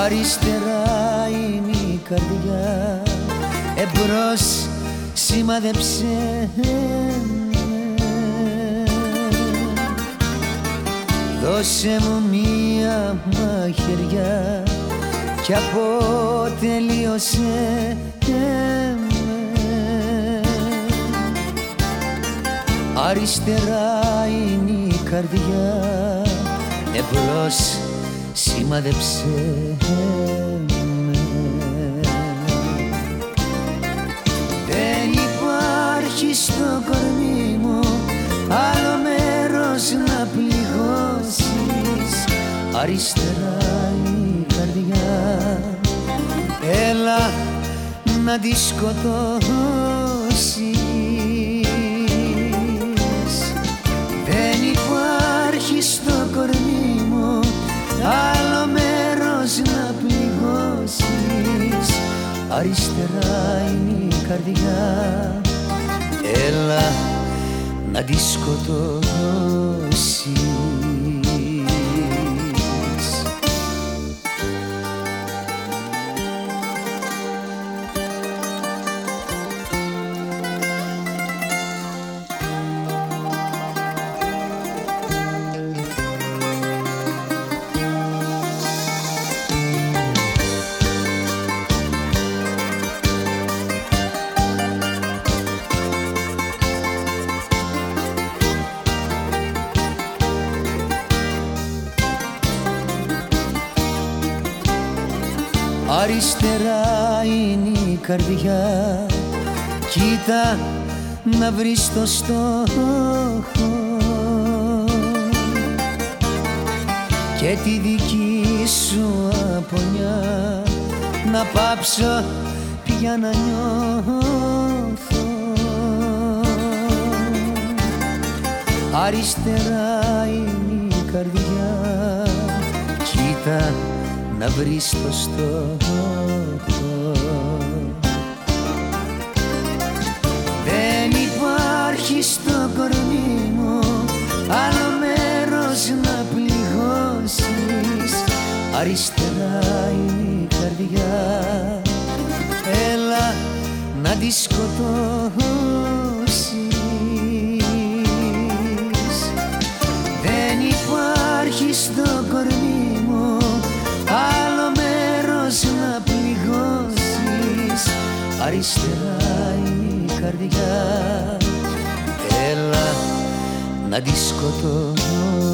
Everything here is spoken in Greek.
Αριστερά είναι η καρδιά. Εμπρός σημαδεψέ Δώσε μου μία μαχαιριά κι αποτελείωσε Αριστερά είναι η καρδιά. Εμπρός σημάδεψε με. Δεν υπάρχει στο κορμί μου άλλο μέρος να πληγώσεις. Αριστερά η καρδιά. Έλα να τη σκοτώσεις αριστερά είναι η καρδιά. Έλα να τη σκοτώσεις Αριστερά είναι η καρδιά. Κοίτα να βρεις το στόχο. Και τη δική σου απονιά. Να πάψω πια να νιώθω. Αριστερά είναι η καρδιά. Κοίτα να βρεις το στόχο. Δεν υπάρχει στο κορμί μου άλλο μέρος να πληγώσεις. Αριστερά είναι η καρδιά. Έλα να τη σκοτώσεις. Δεν υπάρχει στο αριστερά είναι η καρδιά. Έλα να τη σκοτώσεις